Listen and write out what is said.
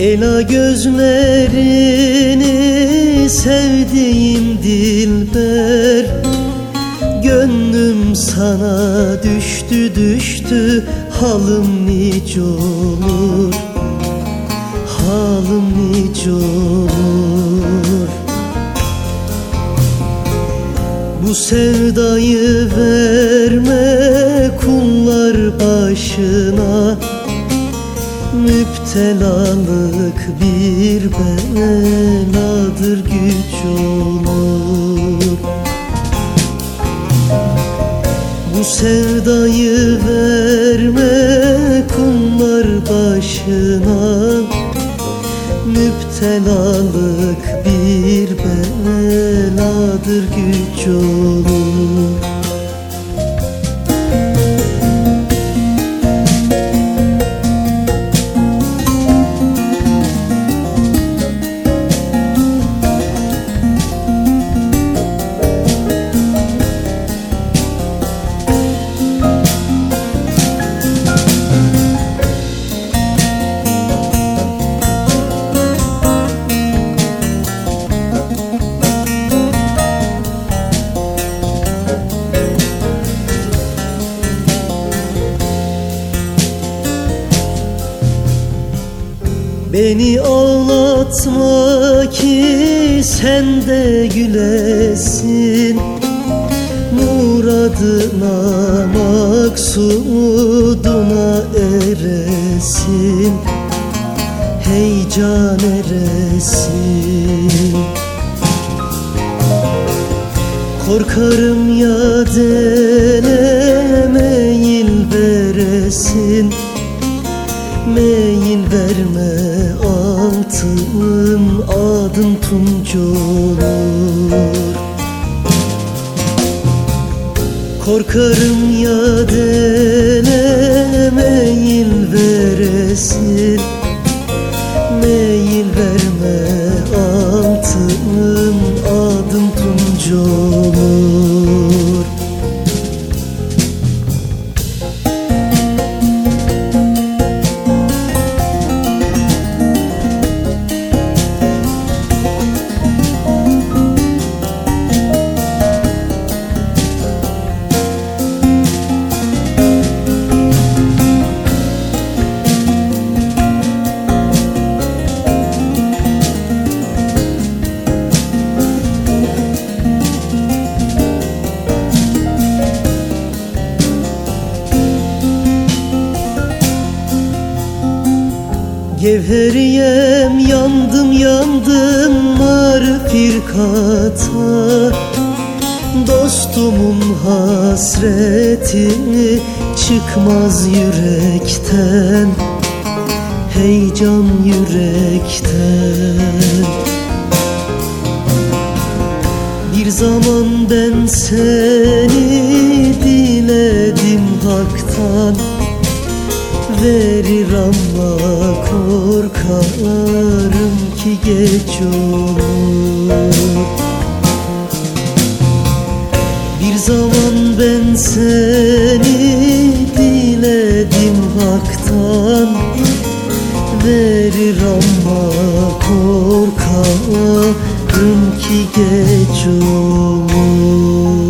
Ela gözlerini sevdiğim dilber. Gönlüm sana düştü düştü halım nice olur. Halım nice olur. Bu sevdayı verme kullar başına Müptelalık bir beladır güç olur. Bu sevdayı verme kumlar başına. Müptelalık bir beladır güç olur Beni ağlatma ki sen de gülesin. Muradına maksuduna eresin. Heyecan eresin. Korkarım ya dele meyil veresin Meyil verme altın adın tunç olur. Korkarım ya dele meyil veresin. Meyil verme Gevheriyem yandım yandım marifirkata Dostumun hasreti çıkmaz yürekten. Heyecan yürekten. Bir zaman ben seni diledim haktan verir ama korkarım ki geç olur. Bir zaman ben seni diledim haktan. Verir ama korkarım ki geç olur